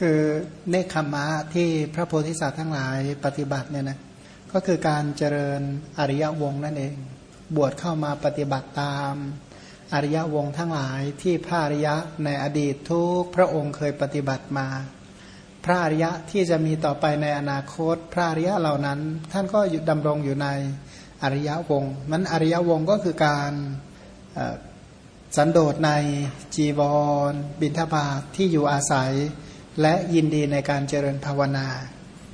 คือเนคขมะที่พระโพธิสัตว์ทั้งหลายปฏิบัติเนี่ยนะก็คือการเจริญอริยวงนั่นเอง บวชเข้ามาปฏิบัติตามอริยวงทั้งหลายที่พระอริยะในอดีตทุกพระองค์เคยปฏิบัติมา พระอริยะที่จะมีต่อไปในอนาคต พระอริยะเหล่านั้น ท่านก็อยู่ดำรงอยู่ในอริยวงมันอริยวงก็คือการสันโดษในจีวร บิณฑบาตทที่อยู่อาศัย และยินดีในการเจริญภาวนา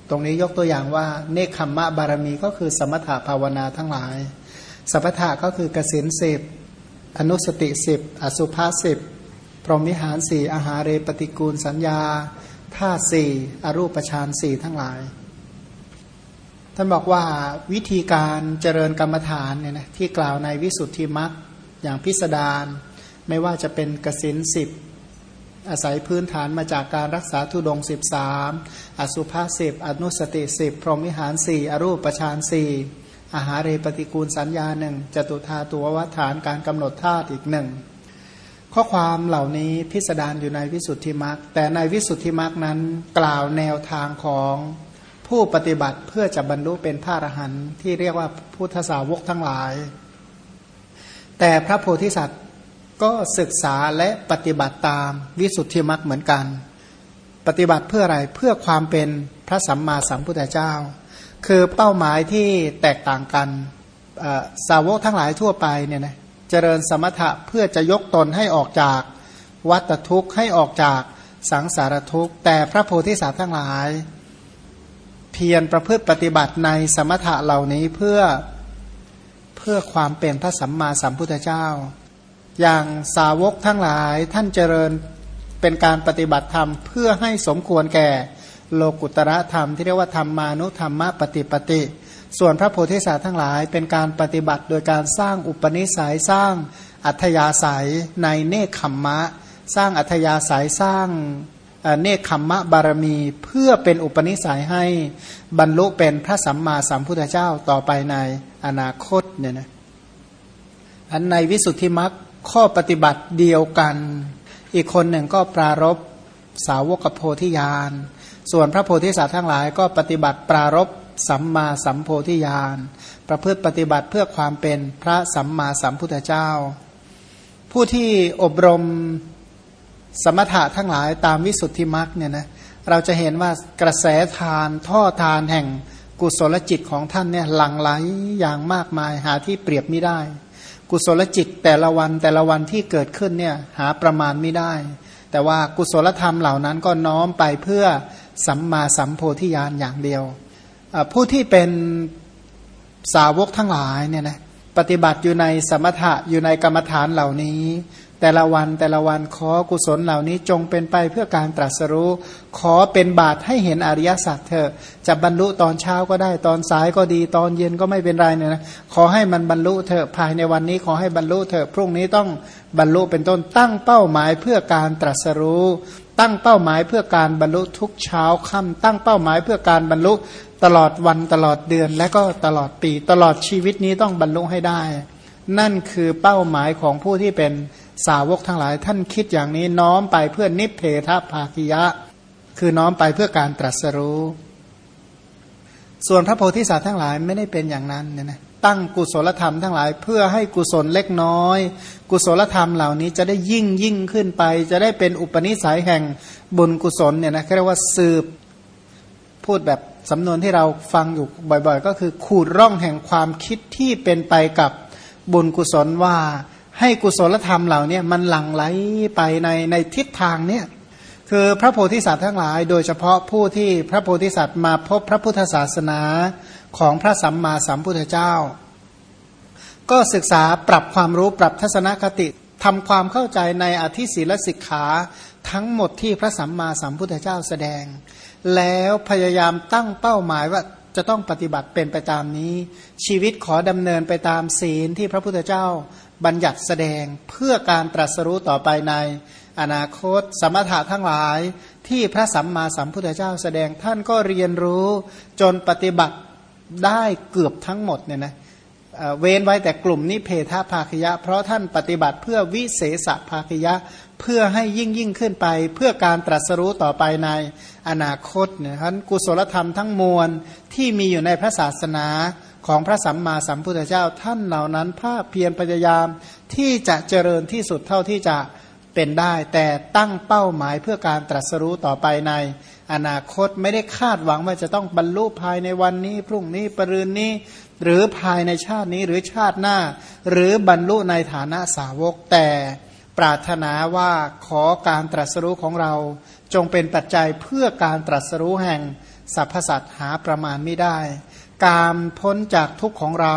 ตรงนี้ยกตัวอย่างว่า เนคขมมะบารมีก็คือสมถะภาวนาทั้งหลายสัพถะก็คือกสินสิบอนุสติสิบอสุภาสิบพรหมิหารสี่อาหารเรปฏิกูลสัญญาท่าสี่อรูปฌานสี่ทั้งหลาย ท่านบอกว่าวิธีการเจริญกรรมฐานเนี่ยนะที่กล่าวในวิสุทธิมรรคอย่างพิสดารไม่ว่าจะเป็นกสินสิบ อาศัยพื้นฐานมาจากการรักษาทุดงสิบสามอสุภาสิบอนุสติสิบพรหมิหารสี่อรูปฌานสี่อาหารเรปฏิกูลสัญญาหนึ่งจตุธาตัววัฏฐานการกำหนดธาตุอีกหนึ่งข้อความเหล่านี้พิสดารอยู่ในวิสุทธิมรรคแต่ในวิสุทธิมรรคนั้นกล่าวแนวทางของผู้ปฏิบัติเพื่อจะบรรลุเป็นพระอรหันต์ที่เรียกว่าพุทธสาวกทั้งหลาย แต่พระโพธิสัตว์ ก็ศึกษาและปฏิบัติตามวิสุทธิมรรคเหมือนกัน ปฏิบัติเพื่ออะไรเพื่อความเป็นพระสัมมาสัมพุทธเจ้า คือเป้าหมายที่แตกต่างกันสาวกทั้งหลายทั่วไปเนี่ยนะเจริญสมถะเพื่อจะยกตนให้ออกจากวัตทุกข์ให้ออกจากสังสารทุกข์ แต่พระโพธิสัตว์ทั้งหลาย เพียรประพฤติปฏิบัติในสมถะเหล่านี้เพื่อเพื่อความเป็นพระสัมมาสัมพุทธเจ้า อย่างสาวกทั้งหลายท่านเจริญเป็นการปฏิบัติธรรม เพื่อให้สมควรแก่โลกุตระธรรมที่เรียกว่าธรรมานุธรรมะปฏิปติ ส่วนพระโพธิสัตว์ทั้งหลาย เป็นการปฏิบัติโดยการสร้างอุปนิสัยสร้างอัธยาศัยในเนคขมมะ สร้างอัธยาศัยสร้างเนคขมมะบารมีเพื่อเป็นอุปนิสัยให้บรรลุเป็นพระสัมมาสัมพุทธเจ้าต่อไปในอนาคตเนี่ยนะอันในวิสุทธิมรรค ข้อปฏิบัติเดียวกัน อีกคนหนึ่งก็ปรารบสาวกโพธิญาณ ส่วนพระโพธิสัตว์ทั้งหลายก็ปฏิบัติปรารบสัมมาสัมโพธิญาณ ประพฤติปฏิบัติเพื่อความเป็นพระสัมมาสัมพุทธเจ้า ผู้ที่อบรมสมถะทั้งหลายตามวิสุทธิมรรคเนี่ยนะเราจะเห็นว่ากระแสทานท่อทานแห่งกุศลจิตของท่านเนี่ยหลั่งไหลอย่างมากมายหาที่เปรียบไม่ได้ กุศลจิตแต่ละวันแต่ละวันที่เกิดขึ้นเนี่ยหาประมาณไม่ได้ แต่ว่ากุศลธรรมเหล่านั้นก็น้อมไปเพื่อสัมมาสัมโพธิญาณอย่างเดียว ผู้ที่เป็นสาวกทั้งหลายเนี่ยนะปฏิบัติอยู่ในสมถะอยู่ในกรรมฐานเหล่านี้ แต่ละวันแต่ละวันขอกุศลเหล่านี้จงเป็นไปเพื่อการตรัสรู้ ขอเป็นบาตให้เห็นอริยสัจเถอะจะบรรลุตอนเช้าก็ได้ตอนสายก็ดีตอนเย็นก็ไม่เป็นไรเนี่ยนะขอให้มันบรรลุเถอะภายในวันนี้ขอให้บรรลุเถอะพรุ่งนี้ต้องบรรลุเป็นต้นตั้งเป้าหมายเพื่อการตรัสรู้ ตั้งเป้าหมายเพื่อการบรรลุทุกเช้าค่ำตั้งเป้าหมายเพื่อการบรรลุตลอดวันตลอดเดือน และก็ตลอดปีตลอดชีวิตนี้ต้องบรรลุให้ได้ นั่นคือเป้าหมายของผู้ที่เป็น สาวกทั้งหลาย ท่านคิดอย่างนี้น้อมไปเพื่อนิเพทภาคิยะ คือน้อมไปเพื่อการตรัสรู้ ส่วนพระโพธิสัตว์ทั้งหลายไม่ได้เป็นอย่างนั้นเนี่ยนะตั้งกุศลธรรมทั้งหลายเพื่อให้กุศลเล็กน้อย กุศลธรรมเหล่านี้จะได้ยิ่งยิ่งขึ้นไป จะได้เป็นอุปนิสัยแห่งบุญกุศลเนี่ยนะเรียกว่าสืบพูดแบบสำนวนที่เราฟังอยู่บ่อยๆ ก็คือขูดร่องแห่งความคิดที่เป็นไปกับบุญกุศลว่า ให้กุศลธรรมเหล่านี้มันหลั่งไหลไปในในทิศทางเนี่ยคือพระโพธิสัตว์ทั้งหลาย โดยเฉพาะผู้ที่พระโพธิสัตว์มาพบพระพุทธศาสนาของพระสัมมาสัมพุทธเจ้า ก็ศึกษาปรับความรู้ปรับทัศนคติทำความเข้าใจในอธิศีลสิกขาทั้งหมดที่พระสัมมาสัมพุทธเจ้าแสดง แล้วพยายามตั้งเป้าหมายว่าจะต้องปฏิบัติเป็นไปตามนี้ ชีวิตขอดำเนินไปตามศีลที่พระพุทธเจ้าบัญญัติแสดงเพื่อการตรัสรู้ต่อไปในอนาคต สมถะทั้งหลายที่พระสัมมาสัมพุทธเจ้าแสดงท่านก็เรียนรู้จนปฏิบัติได้เกือบทั้งหมดเนี่ยนะเว้นไว้แต่กลุ่มนิเพทภาคยะ เพราะท่านปฏิบัติเพื่อวิเศษภาคยะ เพื่อให้ยิ่งยิ่งขึ้นไป เพื่อการตรัสรู้ต่อไปในอนาคตเนี่ยท่านกุศลธรรมทั้งมวลที่มีอยู่ในพระศาสนา ของพระสัมมาสัมพุทธเจ้าท่านเหล่านั้นภาคเพียรพยายามที่จะเจริญที่สุดเท่าที่จะเป็นได้ แต่ตั้งเป้าหมายเพื่อการตรัสรู้ต่อไปใน อนาคตไม่ได้คาดหวังว่าจะต้องบรรลุภายในวันนี้ พรุ่งนี้ปรืนนี้ หรือภายในชาตินี้หรือชาติหน้า หรือบรรลุในฐานะสาวกแต่ปรารถนาว่าขอการตรัสรู้ของเรา จงเป็นปัจจัยเพื่อการตรัสรู้แห่งสรรพสัตว์หาประมาณไม่ได้ การพ้นจากทุกข์ของเรา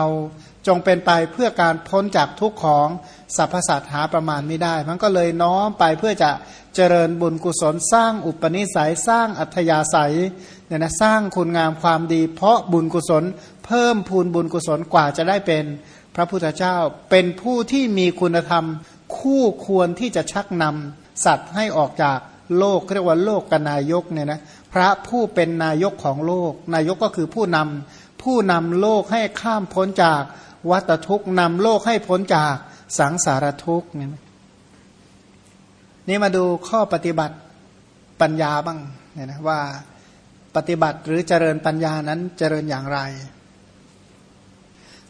จงเป็นไปเพื่อการพ้นจากทุกข์ของสรรพสัตว์หาประมาณไม่ได้ มันก็เลยน้อมไปเพื่อจะเจริญบุญกุศลสร้างอุปนิสัยสร้างอัธยาศัยเนี่ยนะสร้างคุณงามความดี เพราะบุญกุศลเพิ่มพูนบุญกุศลกว่าจะได้เป็น พระพุทธเจ้าเป็นผู้ที่มีคุณธรรม คู่ควรที่จะชักนำสัตว์ให้ออกจากโลกเรียกว่าโลกกนายกเนี่ยนะพระผู้เป็นนายกของโลก นายกก็คือผู้นำ ผู้นำโลกให้ข้ามพ้นจากวัตทุกนำโลกให้พ้นจากสังสารทุกเนี่ยนี่มาดูข้อปฏิบัติปัญญาบ้างเนี่ยนะว่าปฏิบัติหรือเจริญปัญญานั้นเจริญอย่างไร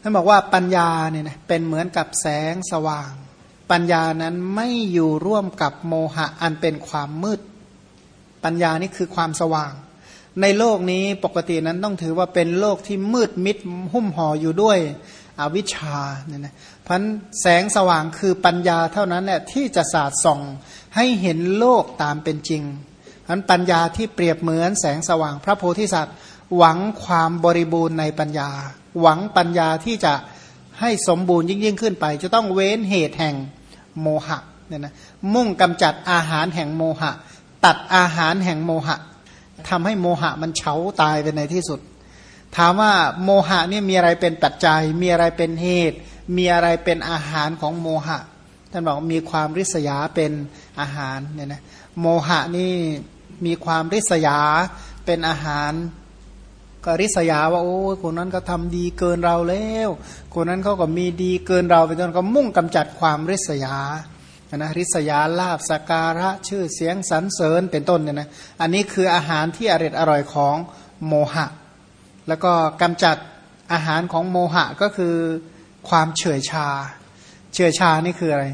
ท่านบอกว่าปัญญาเนี่ยนะเป็นเหมือนกับแสงสว่าง ปัญญานั้นไม่อยู่ร่วมกับโมหะอันเป็นความมืด ปัญญานี่คือความสว่าง ในโลกนี้ปกตินั้นต้องถือว่าเป็นโลกที่มืดมิดหุ้มห่ออยู่ด้วยอวิชชาเนี่ยนะพันแสงสว่างคือปัญญาเท่านั้นแหละที่จะสาดส่องให้เห็นโลกตามเป็นจริงพันปัญญาที่เปรียบเหมือนแสงสว่างพระโพธิสัตว์ หวังความบริบูรณ์ในปัญญา หวังปัญญาที่จะให้สมบูรณ์ยิ่งยิ่งขึ้นไป จะต้องเว้นเหตุแห่งโมหะเนี่ยนะมุ่งกำจัดอาหารแห่งโมหะ ตัดอาหารแห่งโมหะ ทำให้โมหะมันเฉาตายไปในที่สุด ถามว่าโมหะนี่มีอะไรเป็นปัจจัย มีอะไรเป็นเหตุ มีอะไรเป็นอาหารของโมหะท่านบอกมีความริษยาเป็นอาหารเนี่ยนะโมหะนี่มีความริษยาเป็นอาหารก็ริษยาว่าโอ้คนนั้นก็ทำดีเกินเราแล้ว คนนั้นเขาก็มีดีเกินเราไปจนก็มุ่งกำจัดความริษยา นะริษยาลาบสการะชื่อเสียงสรรเสริญเป็นต้นเนี่ยนะอันนี้คืออาหารที่อร่อยอร่อยของโมหะ แล้วก็กำจัดอาหารของโมหะก็คือความเฉื่อยชา เฉื่อยชานี่คืออะไร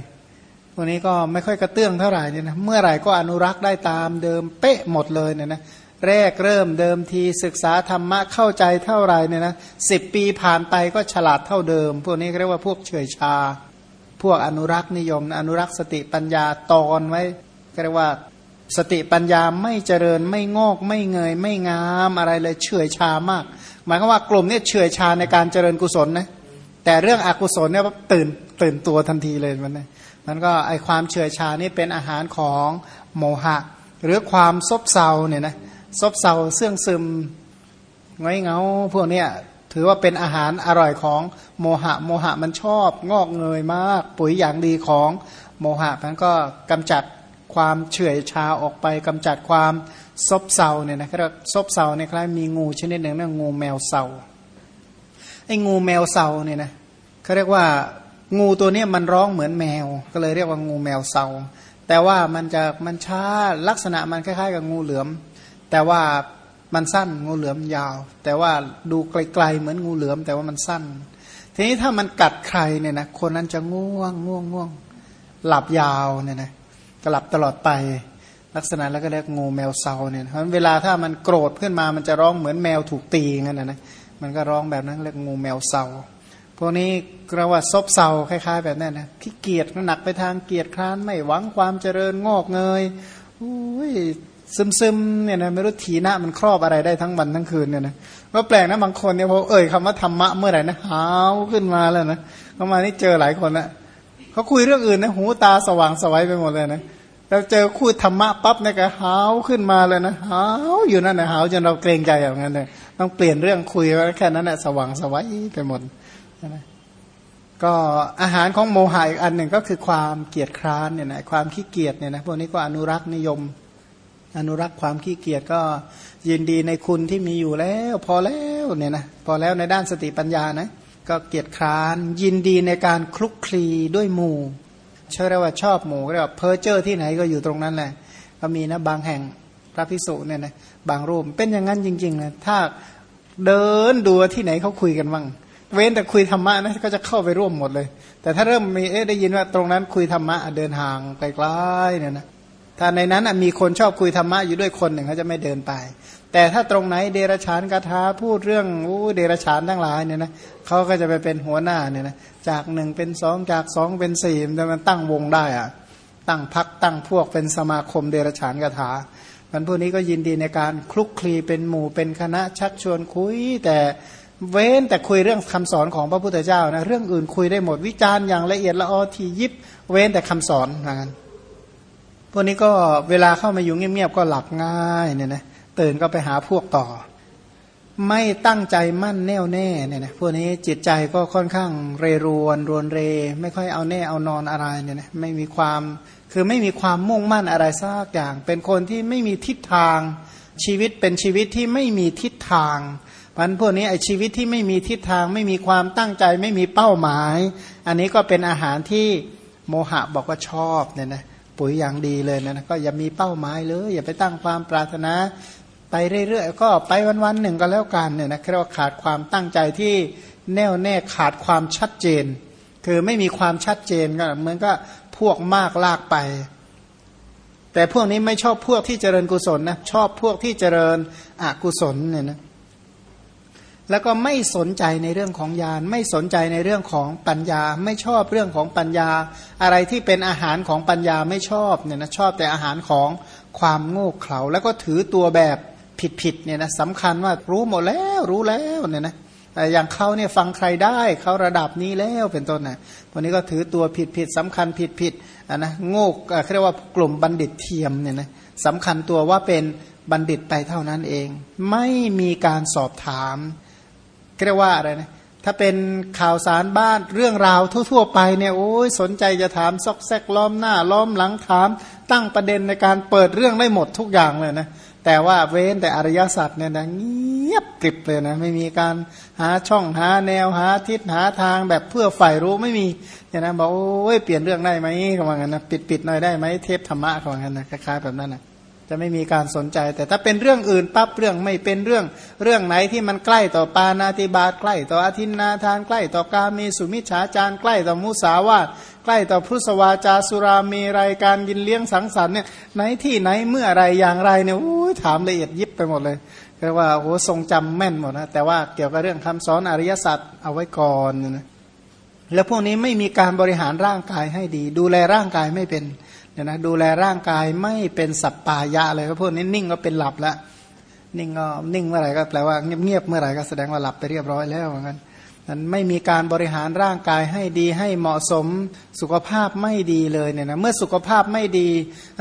วันนี้ก็ไม่ค่อยกระเตื้องเท่าไหร่เนี่ยนะเมื่อไหร่ก็อนุรักษ์ได้ตามเดิมเป๊ะหมดเลยเนี่ยนะแรกเริ่มเดิมทีศึกษาธรรมะเข้าใจเท่าไหร่เนี่ยนะสิบปีผ่านไปก็ฉลาดเท่าเดิม พวกนี้เรียกว่าพวกเฉื่อยชา พวกอนุรักษ์นิยม อนุรักษ์สติปัญญาตอนไว้เรียกว่าสติปัญญาไม่เจริญไม่งอกไม่เงย ไม่งามอะไรเลยเฉื่อยชามาก หมายความว่ากลุ่มนี้เฉื่อยชาในการเจริญกุศลนะแต่เรื่องอกุศลเนี่ยตื่นตื่นตัวทันทีเลยมันนะมันก็ไอความเฉื่อยชานี่เป็นอาหารของโมหะ หรือความซบเซาเนี่ยนะซบเซาเสื่องซึมงอยเงาพวกเนี้ย ถือว่าเป็นอาหารอร่อยของโมหะ โมหะมันชอบงอกเงยมาก ปุ๋ยอย่างดีของโมหะมันก็กำจัดความเฉื่อยชาออกไปกำจัดความซบเซาเนี่ยนะเราซบเซาเนี่ยคล้ายมีงูชนิดหนึ่งนะงูแมวเซาไอ้งูแมวเซาเนี่ยนะเขาเรียกว่างูตัวนี้มันร้องเหมือนแมว ก็เลยเรียกว่างูแมวเซาแต่ว่ามันจะมันช้าลักษณะมันคล้ายๆ กับงูเหลือม แต่ว่า มันสั้น งูเหลือมยาว แต่ว่าดูไกลๆเหมือนงูเหลือม แต่ว่ามันสั้น ทีนี้ถ้ามันกัดใครเนี่ยนะคนนั้นจะง่วงง่วงง่วงหลับยาวเนี่ยนะกลับตลอดไป ลักษณะแล้วก็เรียกงูแมวเซาเนี่ยเพราะเวลาถ้ามันโกรธขึ้นมามันจะร้องเหมือนแมวถูกตีงั้นนะนะมันก็ร้องแบบนั้นเรียกงูแมวเซาพวกนี้เรียกว่าซบเซาคล้าย ๆ แบบนั้นนะขี้เกียจหนักไปทางเกียจคร้านไม่หวังความเจริญงอกเงยอุ้ย ซึมๆเนี่ยนะไม่รู้ทีหน้ามันครอบอะไรได้ทั้งวันทั้งคืนเนี่ยนะก็แปลกนะบางคนเนี่ยพอเอ่ยคำว่าธรรมะเมื่อไหร่นะหาวขึ้นมาแล้วนะเขามานี่เจอหลายคนนะเขาคุยเรื่องอื่นนะหูตาสว่างสวัยไปหมดเลยนะเราเจอคุยธรรมะปั๊บเนี่ยก็หาวขึ้นมาเลยนะหาวอยู่นั่นนะหาวจนเราเกรงใจอย่างนั้นเลยต้องเปลี่ยนเรื่องคุยแค่นั้นแหละสว่างสวัยไปหมดนะก็อาหารของโมหะอีกอันหนึ่งก็คือความเกียจคร้านเนี่ยนะความขี้เกียจเนี่ยนะพวกนี้ก็อนุรักษ์นิยม อนุรักษ์ความขี้เกียจก็ยินดีในคุณที่มีอยู่แล้ว พอแล้วเนี่ยนะพอแล้วในด้านสติปัญญานะก็เกียรติคร้านยินดีในการคลุกคลีด้วยหมู่เชื่อได้ว่าชอบหมู่เรียกว่าเพอเจอร์ที่ไหนก็อยู่ตรงนั้นแหละก็มีนะบางแห่งพระพิสุเนี่ยนะบางรูปเป็นอย่างนั้นจริงๆนะถ้าเดินดูที่ไหนเขาคุยกันบ้างเว้นแต่คุยธรรมะนะก็จะเข้าไปร่วมหมดเลย แต่ถ้าเริ่มมีเอ๊ะได้ยินว่าตรงนั้นคุยธรรมะเดินห่างไกลๆเนี่ยนะ ถ้าในนั้นมีคนชอบคุยธรรมะอยู่ด้วยคนหนึ่งเขาจะไม่เดินไป แต่ถ้าตรงไหนเดรฉานคาถาพูดเรื่องอู้เดรฉานทั้งหลายเนี่ยนะเขาก็จะไปเป็นหัวหน้าเนี่ยนะจากหนึ่งเป็นสองจากสองเป็นสี่มันตั้งวงได้อะตั้งพักตั้งพวกเป็นสมาคมเดรฉานคาถามันพวกนี้ก็ยินดีในการคลุกคลีเป็นหมู่เป็นคณะชักชวนคุย แต่เว้นแต่คุยเรื่องคำสอนของพระพุทธเจ้านะเรื่องอื่นคุยได้หมดวิจารณ์อย่างละเอียดละออทียิบ เว้นแต่คำสอนนั้น พวกนี้ก็เวลาเข้ามาอยู่เงียบๆก็หลับง่ายเนี่ยนะตื่นก็ไปหาพวกต่อ ไม่ตั้งใจมั่นแน่วแน่เนี่ยนะพวกนี้จิตใจก็ค่อนข้างเรรวนรวนเร ไม่ค่อยเอาแน่เอานอนอะไรเนี่ยนะไม่มีความคือไม่มีความมุ่งมั่นอะไรสักอย่าง เป็นคนที่ไม่มีทิศทางชีวิตเป็นชีวิตที่ไม่มีทิศทางพันพวกนี้ไอชีวิตที่ไม่มีทิศทาง ไม่มีความตั้งใจไม่มีเป้าหมาย อันนี้ก็เป็นอาหารที่โมหะบอกว่าชอบเนี่ยนะ ปุ๋ยอย่างดีเลยนะก็อย่ามีเป้าหมายเลย อย่าไปตั้งความปรารถนา ไปเรื่อยๆก็ไปวันๆหนึ่งก็แล้วกันเนี่ยนะเรียกว่าขาดความตั้งใจที่แน่วแน่ขาดความชัดเจน คือไม่มีความชัดเจนก็เหมือนก็พวกมากลากไป แต่พวกนี้ไม่ชอบพวกที่เจริญกุศลนะชอบพวกที่เจริญอกุศลเนี่ยนะ แล้วก็ไม่สนใจในเรื่องของญาณไม่สนใจในเรื่องของปัญญา ไม่ชอบเรื่องของปัญญา อะไรที่เป็นอาหารของปัญญาไม่ชอบเนี่ยนะชอบแต่อาหารของความโง่เขลาแล้วก็ถือตัวแบบผิดๆเนี่ยนะสำคัญว่ารู้หมดแล้วรู้แล้วเนี่ยนะอย่างเขาเนี่ยฟังใครได้เขาระดับนี้แล้วเป็นต้นนะวันนี้ก็ถือตัวผิดผิดสำคัญผิดผิดะนะโง่เรียกว่ากลุ่มบัณฑิตเทียมเนี่ยนะสำคัญตัวว่าเป็นบัณฑิตไปเท่านั้นเอง ไม่มีการสอบถาม เรียกว่าอะไรนะถ้าเป็นข่าวสารบ้านเรื่องราวทั่ว ๆ ไปเนี่ยโอ้ยสนใจจะถามซอกแซกล้อมหน้า ล้อมหลังถาม ตั้งประเด็นในการเปิดเรื่องได้หมดทุกอย่างเลยนะแต่ว่าเว้นแต่อริยสัจเนี่ยนะเงียบกริบเลยนะไม่มีการหาช่องหาแนวหาทิศหาทางแบบเพื่อฝ่ายรู้ไม่มีอย่างนั้นบอกโอ้ยเปลี่ยนเรื่องได้ไหมเขาว่างั้นนะปิดปิดหน่อยได้ไหมเทปธรรมะเขาว่างั้นนะคล้ายๆแบบนั้นนะ จะไม่มีการสนใจ แต่ถ้าเป็นเรื่องอื่นปั๊บเรื่องไม่เป็นเรื่องเรื่องไหนที่มันใกล้ต่อปานาติบาตใกล้ต่ออธินนาทานใกล้ต่อการมีสุมิชฌาจารใกล้ต่อมุสาวาทใกล้ต่อพุทธวาจาสุรามีรายการกินเลี้ยงสังสรรค์เนี่ยไหนที่ไหนเมื่อไรอย่างไรเนี่ยถามละเอียดยิบไปหมดเลยเรียกว่าโอ้ทรงจำแม่นหมดนะแต่ว่าเกี่ยวกับเรื่องคำสอนอริยสัจเอาไว้ก่อนนะแล้วพวกนี้ไม่มีการบริหารร่างกายให้ดี ดูแลร่างกายไม่เป็น เนี่ยนะดูแลร่างกายไม่เป็นสัปปายะเลยก็พวกนี้นิ่งก็เป็นหลับแล้วนิ่งก็นิ่งเมื่อไหร่ก็แปลว่าเงียบเมื่อไหร่ก็แสดงว่าหลับไปเรียบร้อยแล้วเหมือนกันนั้นไม่มีการบริหารร่างกายให้ดีให้เหมาะสมสุขภาพไม่ดีเลยเนี่ยนะเมื่อสุขภาพไม่ดี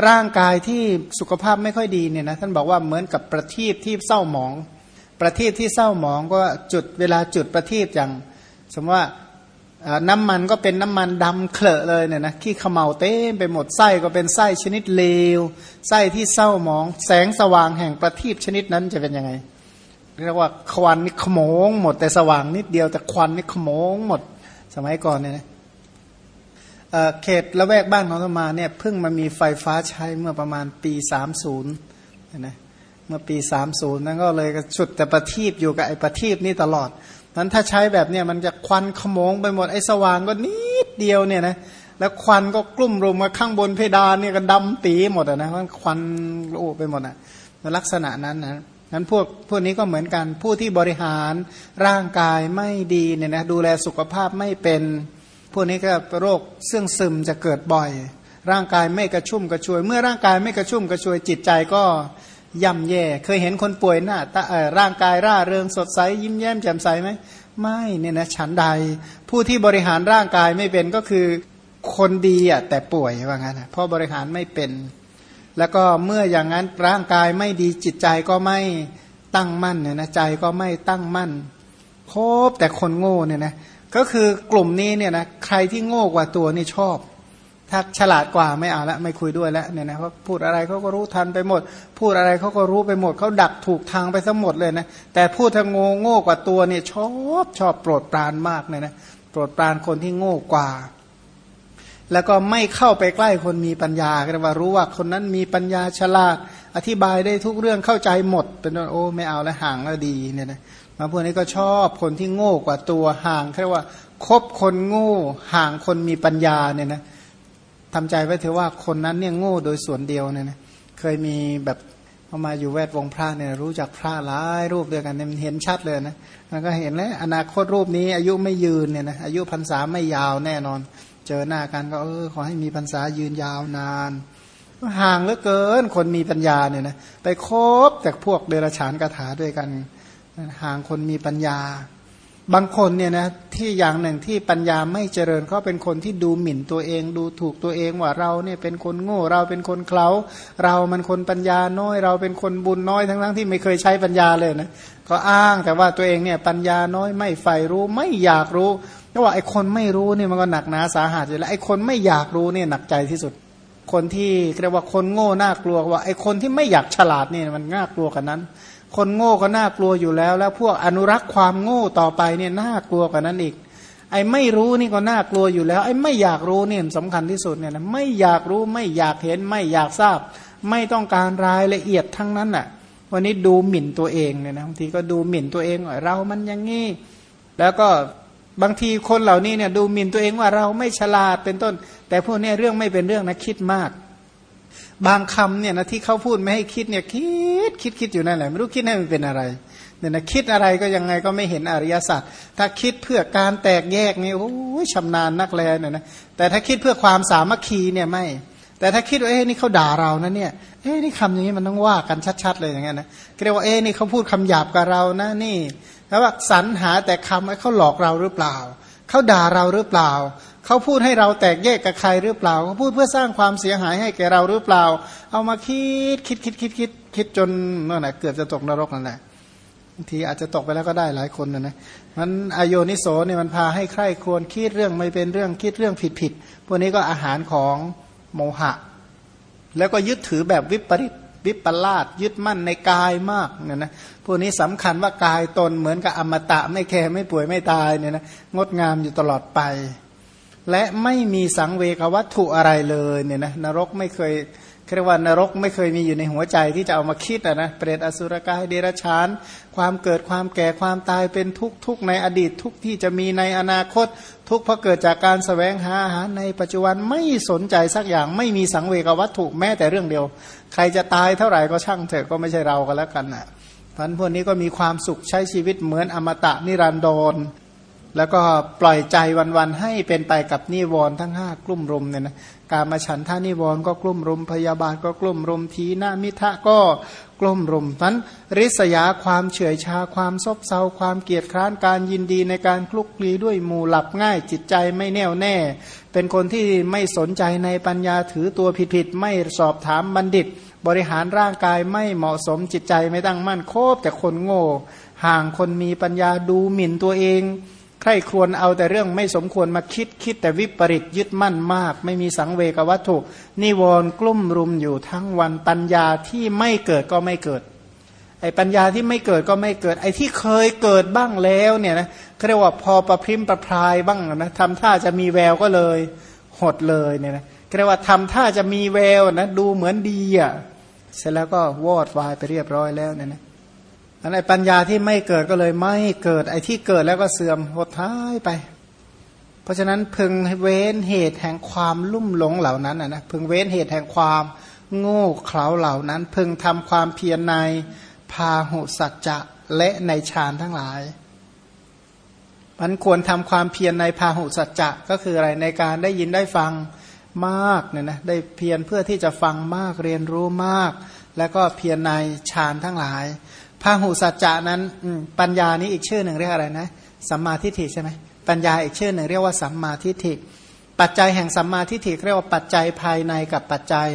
ร่างกายที่สุขภาพไม่ค่อยดีเนี่ยนะท่านบอกว่าเหมือนกับประทีปที่เศร้าหมอง ประทีปที่เศร้าหมองก็จุดเวลาจุดประทีปอย่าง สมมติว่า น้ำมันก็เป็นน้ำมันดำเคลอะเลยเนี่ยนะขี้ขมเหลาเต้มไปหมดไส้ก็เป็นไส้ชนิดเลวไส้ที่เศร้าหมอง แสงสว่างแห่งประทีปชนิดนั้นจะเป็นยังไงเรียกว่าควันนี่ขโมงหมดแต่สว่างนิดเดียวแต่ควันนี่ขโมงหมดสมัยก่อนเนี่ยนะเขตละแวกบ้านของธรรมาเนี่ยเพิ่งมามีไฟฟ้าใช้เมื่อประมาณปีสามศูนย์นะเมื่อปีสามศูนย์นั้นก็เลยสุดแต่ประทีปอยู่กับไอ้ประทีปนี่ตลอด นั้นถ้าใช้แบบเนี้ยมันจะควันขโมงไปหมดไอ้สว่างก็นิดเดียวเนี่ยนะแล้วควันก็กลุ่มรุมมาข้างบนเพดานเนี่ยก็ดำตีหมดอะนะมันควันโอ้ไปหมดอะลักษณะนั้นนะนั้นพวกพวกนี้ก็เหมือนกันผู้ที่บริหารร่างกายไม่ดีเนี่ยนะดูแลสุขภาพไม่เป็น พวกนี้ก็โรคเสื่องซึมจะเกิดบ่อย ร่างกายไม่กระชุ่มกระชวย เมื่อร่างกายไม่กระชุ่มกระชวยจิตใจก็ ย่ำแย่ เคยเห็นคนป่วยหน้าตาร่างกายร่าเริงสดใส ยิ้มแย้มแจ่มใสไหมไม่เนี่ยนะฉันใด ผู้ที่บริหารร่างกายไม่เป็นก็คือคนดีอะแต่ป่วยว่างั้นเพราะบริหารไม่เป็น แล้วก็เมื่ออย่างนั้นร่างกายไม่ดีจิตใจก็ไม่ตั้งมั่นเนี่ยนะใจก็ไม่ตั้งมั่นคบแต่คนโง่เนี่ยนะก็คือกลุ่มนี้เนี่ยนะใครที่โง่กว่าตัวนี่ชอบ ถ้าฉลาดกว่าไม่เอาละไม่คุยด้วยแล้วเนี่ยนะเพราพูดอะไรเขาก็รู้ทันไปหมด พูดอะไรเขาก็รู้ไปหมดเขาดักถูกทางไปทั้งหมดเลยนะแต่พูดทางโง่โง่กว่าตัวเนี่ยชอบชอบโปรดปรานมากเลยนะโปรดปรานคนที่โง่กว่า แล้วก็ไม่เข้าไปใกล้คนมีปัญญาก็ว่ารู้ว่าคนนั้นมีปัญญาฉลาด อธิบายได้ทุกเรื่องเข้าใจหมด เป็นโอ้ไม่เอาแล้วห่างแล้วดีเนี่ยนะมาพวกนี้ก็ชอบคนที่โง่กว่าตัวห่างแค่ว่าคบคนโง่ห่างคนมีปัญญาเนี่ยนะ ทำใจไว้เถอะว่าคนนั้นเนี่ยโง่โดยส่วนเดียวเนี่ยนะเคยมีแบบเข้ามาอยู่แวดวงพระเนี่ยรู้จักพระหลายรูปเดียกันเนี่ยมันเห็นชัดเลยนะมันก็เห็นแล้วอนาคตรูปนี้อายุไม่ยืนเนี่ยนะอายุพรรษาไม่ยาวแน่นอน เจอหน้ากันก็เออขอให้มีพรรษายืนยาวนาน ห่างเหลือเกินคนมีปัญญาเนี่ยนะไปคบแต่พวกเดรัจฉานคาถาด้วยกันห่างคนมีปัญญา บางคนเนี่ยนะที่อย่างหนึ่งที่ปัญญาไม่เจริญเขาเป็นคนที่ดูหมิ่นตัวเอง ดูถูกตัวเองว่าเราเนี่ยเป็นคนโง่เราเป็นคนเคลาเรามันคนปัญญาน้อย เราเป็นคนบุญน้อยทั้งทั้งที่ไม่เคยใช้ปัญญาเลยนะก็อ้างแต่ว่าตัวเองเนี่ยปัญญาน้อยไม่ใฝ่รู้ไม่อยากรู้เพราะว่าไอ้คนไม่รู้เนี่ยมันก็หนักหนาสาหัสอยู่แล้วไอ้คนไม่อยากรู้เนี่ยหนักใจที่สุด คนที่เรียกว่าคนโง่น่ากลัวว่าไอ้คนที่ไม่อยากฉลาดเนี่ยมันน่ากลัวกันนั้น คนโง่ก็น่ากลัวอยู่แล้ว แล้วพวกอนุรักษ์ความโง่ต่อไปเนี่ยน่ากลัวกว่านั้นอีก ไอ้ไม่รู้นี่ก็น่ากลัวอยู่แล้ว ไอ้ไม่อยากรู้เนี่ยสำคัญที่สุดเนี่ยนะไม่อยากรู้ไม่อยากเห็นไม่อยากทราบ ไม่ต้องการรายละเอียดทั้งนั้นอะ วันนี้ดูหมิ่นตัวเองเนี่ยนะบางทีก็ดูหมิ่นตัวเองว่าเรามันยังงี้แล้วก็บางทีคนเหล่านี้เนี่ยดูหมิ่นตัวเองว่าเราไม่ฉลาดเป็นต้น แต่พวกนี้เรื่องไม่เป็นเรื่องนะคิดมาก บางคำเนี่ยนะที่เขาพูดไม่ให้คิดเนี่ยคิดคิดคิดอยู่นั่นแหละไม่รู้คิดให้มันเป็นอะไรเนี่ยนะคิดอะไรก็ยังไงก็ไม่เห็นอริยสัจถ้าคิดเพื่อการแตกแยกนี่โอ้ยชำนาญนักแลเนี่ยนะแต่ถ้าคิดเพื่อความสามัคคีเนี่ยไม่ แต่ถ้าคิดว่าเอ๊นี่เขาด่าเรานะเนี่ยเอ๊นี่คำอย่างนี้มันต้องว่ากันชัด ๆ เลยอย่างเงี้ยนะเรียกว่าเอ๊นี่เขาพูดคำหยาบกับเรานะนี่แล้วว่าสรรหาแต่คำให้เขาหลอกเราหรือเปล่าเขาด่าเราหรือเปล่า เขาพูดให้เราแตกแยกกับใครหรือเปล่าเขาพูดเพื่อสร้างความเสียหายให้แก่เราหรือเปล่า เอามาคิดคิดคิดคิดคิดคิดจนนั่นแหละเกือบจะตกนรกนั่นแหละบางทีอาจจะตกไปแล้วก็ได้หลายคนนะนะมันอโยนิโสเนี่ยมันพาให้ใครควรคิดเรื่องไม่เป็นเรื่องคิดเรื่องผิดผิดพวกนี้ก็อาหารของโมหะ แล้วก็ยึดถือแบบวิปริตวิปลาสยึดมั่นในกายมากเนี่ยนะพวกนี้สำคัญว่ากายตนเหมือนกับอมตะไม่แคร์ไม่ป่วยไม่ตายเนี่ยนะงดงามอยู่ตลอดไป และไม่มีสังเวกวัตถุอะไรเลยเนี่ยนะนรกไม่เคยเรียกว่านรกไม่เคยมีอยู่ในหัวใจที่จะเอามาคิดอะนะเปรตอสุรกายเดรัจฉาน ความเกิดความแก่ความตายเป็นทุกทุกในอดีตทุกที่จะมีในอนาคต ทุกเพราะเกิดจากการสแสวงหาอาหารในปัจจุบันไม่สนใจสักอย่างไม่มีสังเวกวัตถุแม้แต่เรื่องเดียว ใครจะตายเท่าไหร่ก็ช่างเถอะก็ไม่ใช่เรากันแล้วกันอะพันพวกนี้ก็มีความสุขใช้ชีวิตเหมือนอมตะนิรันดร แล้วก็ปล่อยใจวันๆให้เป็นไปกับนิวรณ์ทั้งห้ากลุ่มรุมเนี่ยนะการมาฉันท่านิวรณ์ก็กลุ่มรุมพยาบาทก็กลุ่มรุมทีนามิทะก็กลุ่มรุมพันริษยาความเฉื่อยชาความซบเซาความเกียดคร้านการยินดีในการคลุกคลีด้วยหมู่หลับง่ายจิตใจไม่แน่วแน่ เป็นคนที่ไม่สนใจในปัญญาถือตัวผิดๆไม่สอบถามบัณฑิต บริหารร่างกายไม่เหมาะสมจิตใจไม่ตั้งมั่นโคบแต่คนโง่ ห่างคนมีปัญญาดูหมิ่นตัวเอง ใครควรเอาแต่เรื่องไม่สมควรมาคิดคิดแต่วิปริตยึดมั่นมาก ไม่มีสังเวกวัตถุ นิวรณ์กลุ่มรุมอยู่ทั้งวันปัญญาที่ไม่เกิดก็ไม่เกิด ไอ้ปัญญาที่ไม่เกิดก็ไม่เกิด ไอ้ที่เคยเกิดบ้างแล้วเนี่ยนะเขาเรียกว่าพอประพริมประพรายบ้างนะทำท่าจะมีแววก็เลยหดเลยเนี่ยนะเรียกว่าทำท่าจะมีแววนะดูเหมือนดีอะเสร็จแล้วก็วอดวายไปเรียบร้อยแล้วเนี่ยนะ อันไอปัญญาที่ไม่เกิดก็เลยไม่เกิดไอที่เกิดแล้วก็เสื่อมหดท้ายไป เพราะฉะนั้นพึงเว้นเหตุแห่งความลุ่มหลงเหล่านั้นนะพึงเว้นเหตุแห่งความโง่เขลาเหล่านั้น พึงทำความเพียรในพาหุสัจจะและในฌานทั้งหลาย มันควรทำความเพียรในพาหุสัจจะก็คืออะไรในการได้ยินได้ฟังมากเนี่ยนะได้เพียรเพื่อที่จะฟังมากเรียนรู้มาก แล้วก็เพียรในฌานทั้งหลาย พาหุสัจจานั้นปัญญานี้อีกชื่อหนึ่งเรียกอะไรนะสัมมาทิฏฐิใช่ไหมปัญญาอีกชื่อหนึ่งเรียกว่าสัมมาทิฏฐิ ปัจจัยแห่งสัมมาทิฏฐิเรียกว่าปัจจัยภายในกับปัจจัย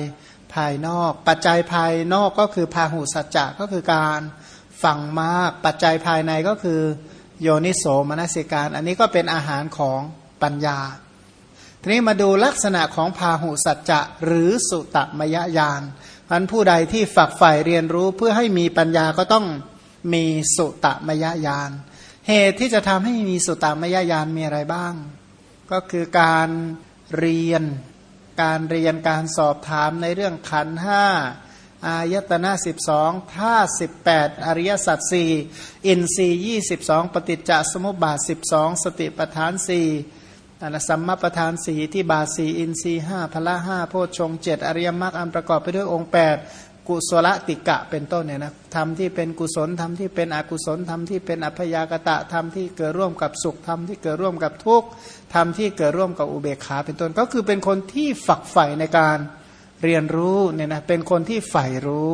ภายนอก ปัจจัยภายนอกก็คือพาหุสัจจะก็คือการฟังมาก ปัจจัยภายในก็คือโยนิโสมนสิการ อันนี้ก็เป็นอาหารของปัญญา ทีนี้มาดูลักษณะของพาหุสัจจะหรือสุตมยญาณ พันผู้ใดที่ฝักใฝ่เรียนรู้เพื่อให้มีปัญญาก็ต้องมีสุตมยญาณเหตุที่จะทำให้มีสุตมยญาณมีอะไรบ้าง ก็คือการเรียน การเรียนการสอบถามในเรื่องขันห้าอายตนะสิบสองท่าสิบแปดอริยสัจสี่อินทรีย์ยี่สิบสองปฏิจจสมุปบาทสิบสองสติปทานสี่ อันัสัมมาประธานสีที่บาสีอินรีห้าพละห้าโพชงเจ็ดอริยมรรคอันประกอบไปด้วยองค์แปดกุศลติกะเป็นต้นเนี่ยนะทำที่เป็นกุศลทำที่เป็นอกุศลทำที่เป็นอัพยากตะทำที่เกิดร่วมกับสุขทำที่เกิดร่วมกับทุกข์ทำที่เกิดร่วมกับอุเบกขาเป็นต้นก็คือเป็นคนที่ฝักใฝ่ในการเรียนรู้เนี่ยนะเป็นคนที่ใฝ่รู้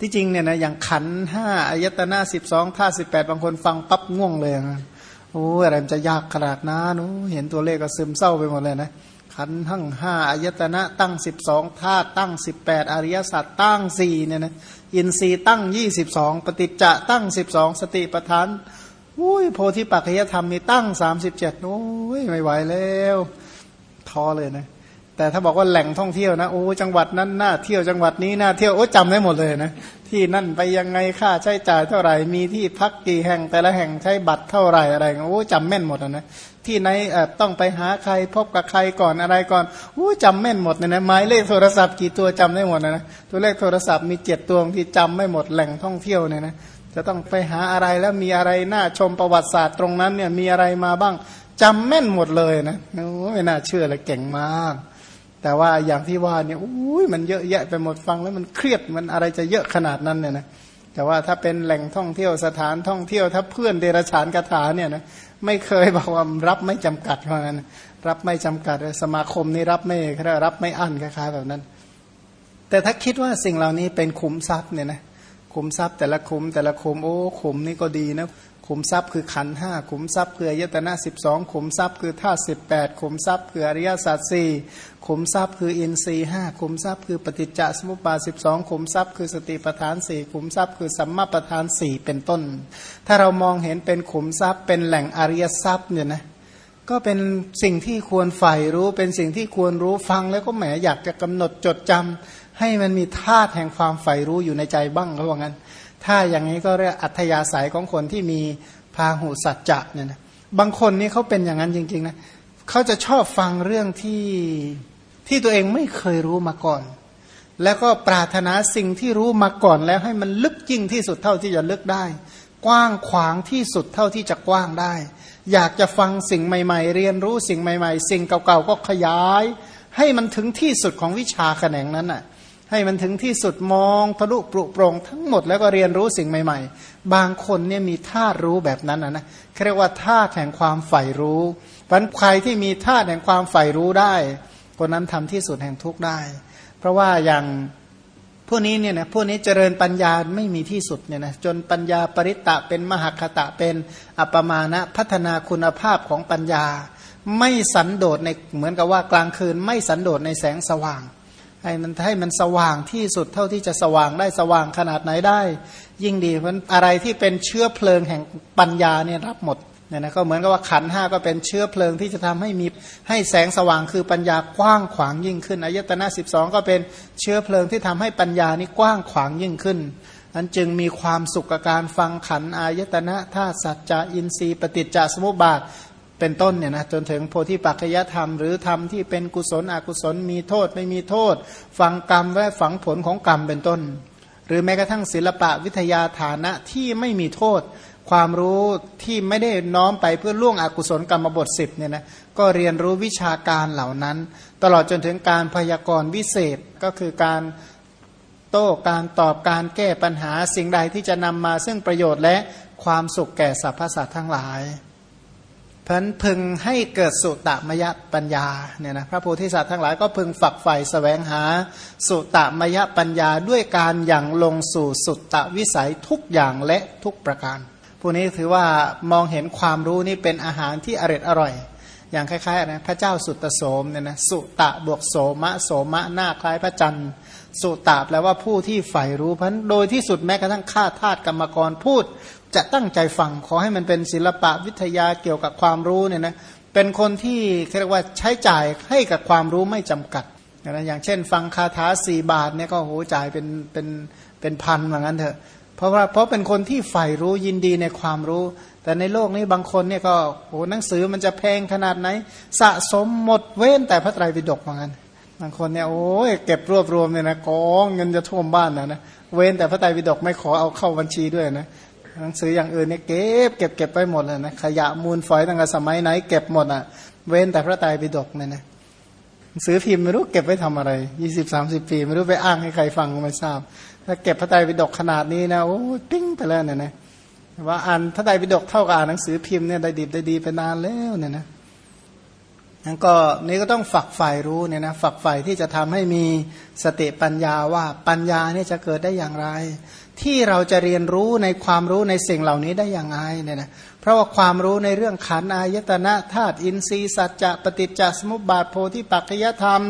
ที่จริงเนี่ยนะอย่างขันห้าอายตนะสิบสองท่าสิบแปดบางคนฟังปั๊บง่วงเลยนะ โอ้อะไรมันจะยากขนาดนั้นเห็นตัวเลขก็ซึมเศร้าไปหมดเลยนะขันทั้งห้าอายตนะตั้งสิบสองธาตุตั้งสิบแปดอริยสัจตั้งสี่เนี่ยนะอินทรีย์ตั้งยี่สิบสองปฏิจจะตั้งสิบสองสติปทานอุ้ยโพธิปัจจยธรรมมีตั้งสามสิบเจ็ดโอ้ยไม่ไหวแล้วท้อเลยนะ แต่ถ้าบอกว่าแหล่งท่องเที่ยวนะโอ้จังหวัดนั้นน่าเที่ยวจังหวัดนี้น่าเที่ยวโอ้จำได้หมดเลยนะที่นั่นไปยังไงค่าใช้จ่ายเท่าไหร่มีที่พักกี่แห่งแต่ละแห่งใช้บัตรเท่าไหร่อะไรโอ้จำแม่นหมดนะที่ไหนต้องไปหาใครพบกับใครก่อนอะไรก่อนโอ้จำแม่นหมดเลยนะหมายเลขโทรศัพท์กี่ตัวจำได้หมดนะตัวเลขโทรศัพท์มีเจ็ดตัวที่จำไม่หมดแหล่งท่องเที่ยวเนี่ยนะจะต้องไปหาอะไรแล้วมีอะไรน่าชมประวัติศาสตร์ตรงนั้นเนี่ยมีอะไรมาบ้างจำแม่นหมดเลยนะโอ้ไม่น่าเชื่อเลยเก่งมาก แต่ว่าอย่างที่ว่าเนี่ยอุ้ยมันเยอะแยะไปหมดฟังแล้วมันเครียดมันอะไรจะเยอะขนาดนั้นเนี่ยนะแต่ว่าถ้าเป็นแหล่งท่องเที่ยวสถานท่องเที่ยวถ้าเพื่อนเดรฉานคาถาเนี่ยนะไม่เคยบอกว่ารับไม่จำกัดเพราะงั้นรับไม่จำกัดสมาคมนี้รับไม่รับไม่อั้นคล้ายๆแบบนั้น แต่ถ้าคิดว่าสิ่งเหล่านี้เป็นขุมทรัพย์เนี่ยนะขุมทรัพย์แต่ละขุมแต่ละขุมโอ้ขุมนี่ก็ดีนะ ขุมทรัพย์คือขันห้าขุมทรัพย์คือยตนะสิบสองขุมทรัพย์คือท่าสิบแปดขุมทรัพย์คืออริยสัจสี่ขุมทรัพย์คืออินทรีห้าขุมทรัพย์คือปฏิจจสมุปบาทสิบสองขุมทรัพย์คือสติปทานสี่ขุมทรัพย์คือสัมมาปทานสี่เป็นต้น ถ้าเรามองเห็นเป็นขุมทรัพย์เป็นแหล่งอริยทรัพย์เนี่ยนะก็เป็นสิ่งที่ควรใฝ่รู้เป็นสิ่งที่ควรรู้ฟังแล้วก็แหมอยากจะกำหนดจดจำให้มันมีธาตุแห่งความใฝ่รู้อยู่ในใจบ้างเขาว่างั้น ถ้าอย่างนี้ก็เรียกอัธยาศัยของคนที่มีพาหุสัจจะเนี่ยนะบางคนนี่เขาเป็นอย่างนั้นจริงๆนะเขาจะชอบฟังเรื่องที่ที่ตัวเองไม่เคยรู้มาก่อน แล้วก็ปรารถนาสิ่งที่รู้มาก่อนแล้วให้มันลึกยิ่งที่สุดเท่าที่จะลึกได้ กว้างขวางที่สุดเท่าที่จะกว้างได้ อยากจะฟังสิ่งใหม่ ๆ เรียนรู้สิ่งใหม่ ๆ สิ่งเก่าๆก็ขยาย ให้มันถึงที่สุดของวิชาแขนงนั้นน่ะ ให้มันถึงที่สุดมองทะลุปลุกโปร่งทั้งหมดแล้วก็เรียนรู้สิ่งใหม่ ๆ บางคนเนี่ยมีธาตุรู้แบบนั้นนะนะเรียกว่าธาตุแห่งความใฝ่รู้เพราใครที่มีธาตุแห่งความใฝ่รู้ได้คนนั้นทำที่สุดแห่งทุกได้ เพราะว่าอย่างพวกนี้เนี่ยนะพวกนี้เจริญปัญญาไม่มีที่สุดเนี่ยนะจนปัญญาปริตตะเป็นมหคตะเป็นอัปมาณะพัฒนาคุณภาพของปัญญา ไม่สันโดษในเหมือนกับว่ากลางคืน ไม่สันโดษในแสงสว่าง ให้มันให้มันสว่างที่สุดเท่าที่จะสว่างได้สว่างขนาดไหนได้ ยิ่งดีเพราะอะไรที่เป็นเชื้อเพลิงแห่งปัญญาเนี่ยรับหมดเนี่ยนะก็เหมือนกับว่าขันห้าก็เป็นเชื้อเพลิงที่จะทำให้มีให้แสงสว่างคือปัญญากว้างขวางยิ่งขึ้นอายตนะสิบสองก็เป็นเชื้อเพลิงที่ทำให้ปัญญานี้กว้างขวางยิ่งขึ้นอันจึงมีความสุขกับการฟังขันอายตนะธาตุสัจจะอินทรีย์ปฏิจจสมุปบาท เป็นต้นเนี่ยนะจนถึงโพธิปัจจยธรรมหรือธรรมที่เป็นกุศลอกุศลมีโทษไม่มีโทษฟังกรรมและฝังผลของกรรมเป็นต้น หรือแม้กระทั่งศิลปะวิทยาฐานะที่ไม่มีโทษ ความรู้ที่ไม่ได้น้อมไปเพื่อล่วงอกุศลกรรมบทสิบเนี่ยนะก็เรียนรู้วิชาการเหล่านั้น ตลอดจนถึงการพยากรณ์วิเศษก็คือการโต้การตอบการแก้ปัญหาสิ่งใดที่จะนำมาซึ่งประโยชน์และความสุขแก่สรรพสัตว์ทั้งหลาย พันพึงให้เกิดสุตมยปัญญาเนี่ยนะพระโพธิสัตว์ทั้งหลายก็พึงฝักใฝ่สแสวงหาสุตมยปัญญาด้วยการอย่างลงสู่สุตตวิสัยทุกอย่างและทุกประการพวกนี้ถือว่ามองเห็นความรู้นี่เป็นอาหารที่อร่อยอร่อย อย่างคล้ายๆนะพระเจ้าสุตโสมเนี่ยนะสุตะบวกโสมะโสมะหน้าคล้ายพระจันทร์สุตาแปลว่าผู้ที่ใฝ่รู้พันโดยที่สุดแม้กระทั่งข้าทาสกรรมกรพูด จะตั้งใจฟังขอให้มันเป็นศิลปะวิทยาเกี่ยวกับความรู้เนี่ยนะเป็นคนที่เรียกว่าใช้จ่ายให้กับความรู้ไม่จำกัดนะอย่างเช่น ฟังคาถาสี่บาทเนี่ยก็โหจ่ายเป็นเป็นเป็นพันเหมือนกันเถอะเพราะว่าเพราะเป็นคนที่ใฝ่รู้ยินดีในความรู้ แต่ในโลกนี้บางคนเนี่ยก็โหหนังสือมันจะแพงขนาดไหน สะสมหมดเว้นแต่พระไตรปิฎกเหมือนกันบางคนเนี่ยโอ้ยเก็บรวบรวมเนี่ยนะกองเงินจะท่วมบ้านนะนะเว้นแต่พระไตรปิฎกไม่ขอเอาเข้าบัญชีด้วยนะ หนังสืออย่างอื่นเนี่ยเก็บเก็บเก็บไปหมดเลยนะขยะมูลฝอยตั้งแต่สมัยไหนเก็บหมดอะ เว้นแต่พระไตรปิฎกเนี่ยนะหนังสือพิมพ์ไม่รู้เก็บไว้ทำอะไรยี่สิบสามสิบปีไม่รู้ไปอ้างให้ใครฟังก็ไม่ทราบ ถ้าเก็บพระไตรปิฎกขนาดนี้นะโอ้ปิ้งไปแล้วเนี่ยนะว่าอ่านพระไตรปิฎกเท่ากับอ่านหนังสือพิมพ์เนี่ยได้ดีได้ดีไปนานแล้วเนี่ยนะนั่นก็นี่ก็ต้องฝักใฝ่รู้เนี่ยนะฝักใฝ่ที่จะทำให้มีสติปัญญาว่าปัญญาเนี่ยจะเกิดได้อย่างไร ที่เราจะเรียนรู้ในความรู้ในสิ่งเหล่านี้ได้อย่างไรเนี่ยนะเพราะว่าความรู้ในเรื่องขันอายตนะธาตุอินทรีย์สัจจะปฏิจจสมุปบาทโพธิปัจจยธรรม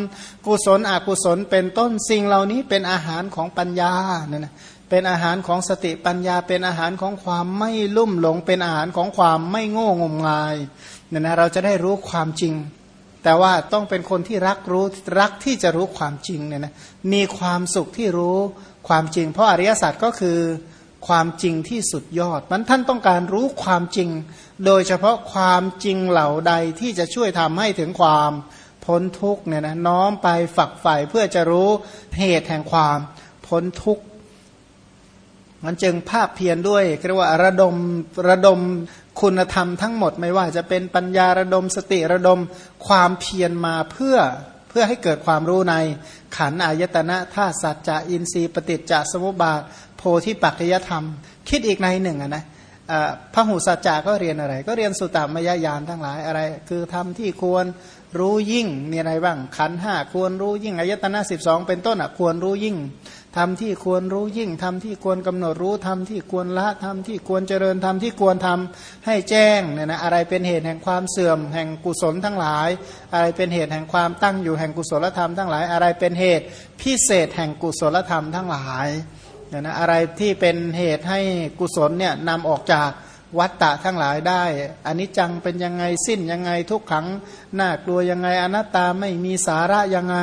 กุศลอกุศล เป็นต้นสิ่งเหล่านี้เป็นอาหารของปัญญาเนี่ยนะเป็นอาหารของสติปัญญา เป็นอาหารของความไม่ลุ่มหลง เป็นอาหารของความไม่โง่งมงายเนี่ยนะเราจะได้รู้ความจริง แต่ว่าต้องเป็นคนที่รักรู้รักที่จะรู้ความจริงเนี่ยนะมีความสุขที่รู้ ความจริง เพราะอริยสัจก็คือความจริงที่สุดยอดมันท่านต้องการรู้ความจริง โดยเฉพาะความจริงเหล่าใดที่จะช่วยทำให้ถึงความพ้นทุกเนี่ยนะน้อมไปฝักใฝ่เพื่อจะรู้เหตุแห่งความพ้นทุกมันจึงภาคเพียรด้วยเรียกว่าระดมระดมคุณธรรมทั้งหมดไม่ว่าจะเป็นปัญญาระดมสติระดมความเพียรมาเพื่อ พื่อให้เกิดความรู้ในขันอายตนะธาตุสัจจะอินทรีย์ปฏิจจสมุปบาท โพธิปัจจยธรรม คิดอีกในหนึ่งนะพระหูสัจจะก็เรียนอะไร ก็เรียนสุตตมยญาณทั้งหลายอะไร คือทำที่ควรรู้ยิ่งมีอะไรบ้างขันห้าควรรู้ยิ่งอายตนะสิบสองเป็นต้นอะควรรู้ยิ่ง ทำที่ควรรู้ยิ่งทำที่ควรกำหนดรู้ทำที่ควรละทำที่ควรเจริญทำที่ควรทำให้แจ้งเนี่ยนะอะไรเป็นเหตุแห่งความเสื่อม แห่งกุศลทั้งหลาย อะไรเป็นเหตุแห่งความตั้งอยู่แห่งกุศลธรรมทั้งหลาย อะไรเป็นเหตุพิเศษแห่งกุศลธรรมทั้งหลายเนี่ยนะอะไรที่เป็นเหตุให้กุศลเนี่ยนำออกจากวัตตะทั้งหลายได้อันนี้จังเป็นยังไงสิ้นยังไงทุกขังน่ากลัวยังไงอนัตตาไม่มีสาระยังไง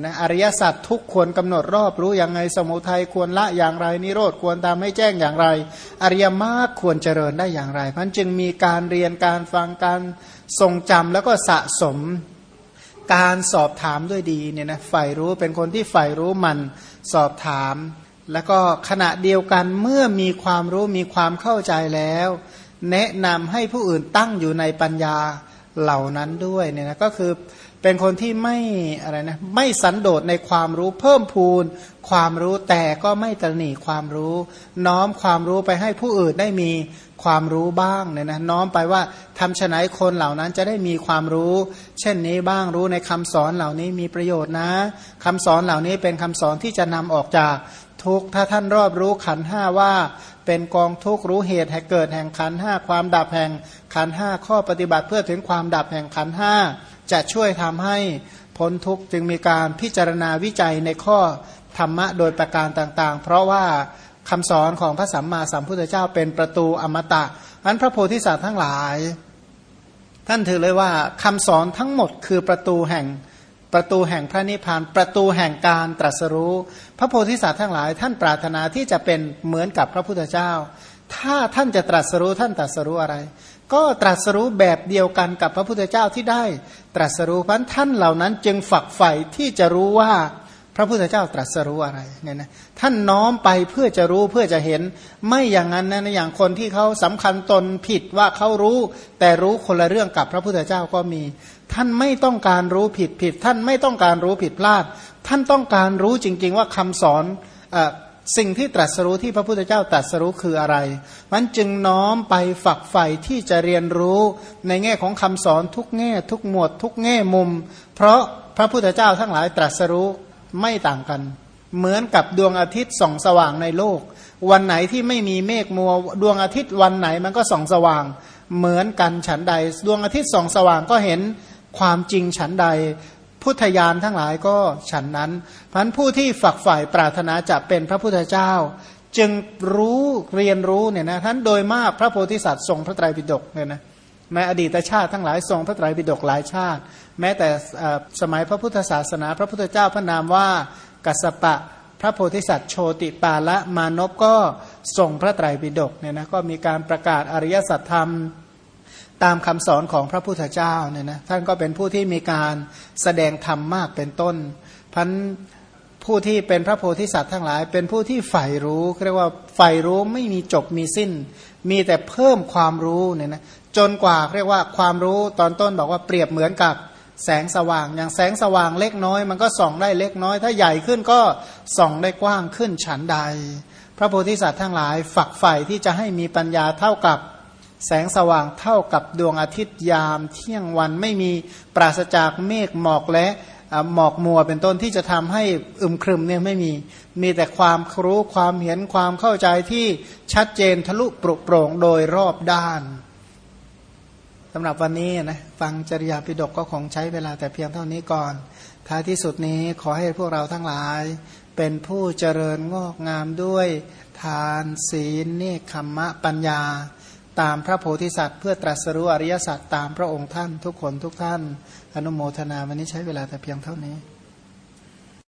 นะอริยสัจทุกควรกำหนดรอบรู้อย่างไงสมุทัยควรละอย่างไร นิโรธควรตามให้แจ้งอย่างไร อริยมรรคควรเจริญได้อย่างไรพันจึงมีการเรียนการฟังการทรงจำแล้วก็สะสมการสอบถามด้วยดีเนี่ยนะใฝ่รู้เป็นคนที่ใฝ่รู้มันสอบถาม แล้วก็ขณะเดียวกันเมื่อมีความรู้มีความเข้าใจแล้ว แนะนำให้ผู้อื่นตั้งอยู่ในปัญญาเหล่านั้นด้วยเนี่ยนะก็คือ เป็นคนที่ไม่อะไรนะไม่สันโดษในความรู้เพิ่มพูนความรู้แต่ก็ไม่ตรหนีความรู้ น้อมความรู้ไปให้ผู้อื่นได้มีความรู้บ้างเนี่ยนะน้อมไปว่าทำฉนัยคนเหล่านั้นจะได้มีความรู้ เช่นนี้บ้างรู้ในคำสอนเหล่านี้มีประโยชน์นะคำสอนเหล่านี้เป็นคำสอนที่จะนำออกจากทุกถ้าท่านรอบรู้ขันห้าว่า เป็นกองทุกรู้เหตุให้เกิดแห่งขันห้าความดับแห่งขันห้าข้อปฏิบัติเพื่อถึงความดับแห่งขันห้า จะช่วยทำให้พ้นทุกข์จึงมีการพิจารณาวิจัยในข้อธรรมะโดยประการต่างๆ เพราะว่าคำสอนของพระสัมมาสัมพุทธเจ้าเป็นประตูอมตะอันพระโพธิสัตว์ทั้งหลาย ท่านถือเลยว่าคำสอนทั้งหมดคือประตูแห่งประตูแห่งพระนิพพาน ประตูแห่งการตรัสรู้ พระโพธิสัตว์ทั้งหลาย ท่านปรารถนาที่จะเป็นเหมือนกับพระพุทธเจ้า ถ้าท่านจะตรัสรู้ท่านตรัสรู้อะไร ก็ตรัสรู้แบบเดียวกันกับพระพุทธเจ้าที่ได้ ตรัสรู้พันท่านเหล่านั้น จึงฝักใฝ่ที่จะรู้ว่าพระพุทธเจ้าตรัสรู้อะไรเนี่ยนะท่านน้อมไปเพื่อจะรู้เพื่อจะเห็นไม่อย่างนั้นนะอย่างคนที่เขาสำคัญตนผิดว่าเขารู้ แต่รู้คนละเรื่องกับพระพุทธเจ้าก็มี ท่านไม่ต้องการรู้ผิดผิด ท่านไม่ต้องการรู้ผิดพลาด ท่านต้องการรู้จริง ๆ ว่าคำสอน สิ่งที่ตรัสรู้ที่พระพุทธเจ้าตรัสรู้คืออะไร มันจึงน้อมไปฝักใฝ่ที่จะเรียนรู้ในแง่ของคำสอนทุกแง่ ทุกหมวด ทุกแง่มุม เพราะพระพุทธเจ้าทั้งหลายตรัสรู้ไม่ต่างกัน เหมือนกับดวงอาทิตย์ส่องสว่างในโลก วันไหนที่ไม่มีเมฆมัว ดวงอาทิตย์วันไหนมันก็ส่องสว่าง เหมือนกันฉันใด ดวงอาทิตย์ส่องสว่างก็เห็นความจริงฉันใด พุทธญาณทั้งหลายก็ฉันนั้นพันผู้ที่ฝักฝ่ายปรารถนาจะเป็นพระพุทธเจ้า จึงรู้เรียนรู้เนี่ยนะท่านโดยมากพระโพธิสัตว์ทรงพระไตรปิฎกเนี่ยนะแม้อดีตชาติทั้งหลายทรงพระไตรปิฎกหลายชาติ แม้แต่สมัยพระพุทธศาสนา พระพุทธเจ้าพระนามว่ากัสปะพระโพธิสัตว์โชติปาละมานพก็ส่งพระไตรปิฎกเนี่ยนะก็มีการประกาศอริยสัจธรรม ตามคำสอนของพระพุทธเจ้าเนี่ยนะท่านก็เป็นผู้ที่มีการแสดงธรรมมากเป็นต้นพันผู้ที่เป็นพระโพธิสัตว์ทั้งหลาย เป็นผู้ที่ใฝ่รู้เรียกว่าใฝ่รู้ไม่มีจบมีสิ้น มีแต่เพิ่มความรู้เนี่ยนะจนกว่าเรียกว่าความรู้ตอนต้นบอกว่าเปรียบเหมือนกับแสงสว่าง อย่างแสงสว่างเล็กน้อย มันก็ส่องได้เล็กน้อย ถ้าใหญ่ขึ้นก็ส่องได้กว้างขึ้นฉันใด พระโพธิสัตว์ทั้งหลาย ฝักใฝ่ที่จะให้มีปัญญาเท่ากับ แสงสว่างเท่ากับดวงอาทิตย์ยามเที่ยงวันไม่มีปราศจากเมฆหมอกและหมอกมัวเป็นต้นที่จะทำให้อึมครึมเนี่ยไม่มี มีแต่ความรู้ความเห็นความเข้าใจที่ชัดเจนทะลุปรุโปร่งโดยรอบด้านสำหรับวันนี้นะฟังจริยาปิฎกก็คงใช้เวลาแต่เพียงเท่านี้ก่อน ท้ายที่สุดนี้ขอให้พวกเราทั้งหลาย เป็นผู้เจริญงอกงามด้วย ทานศีลเนคขมะปัญญา ตามพระโพธิสัตว์ เพื่อตรัสรู้อริยสัจตามพระองค์ท่านทุกคนทุกท่าน อนุโมทนาวันนี้ใช้เวลาแต่เพียงเท่านี้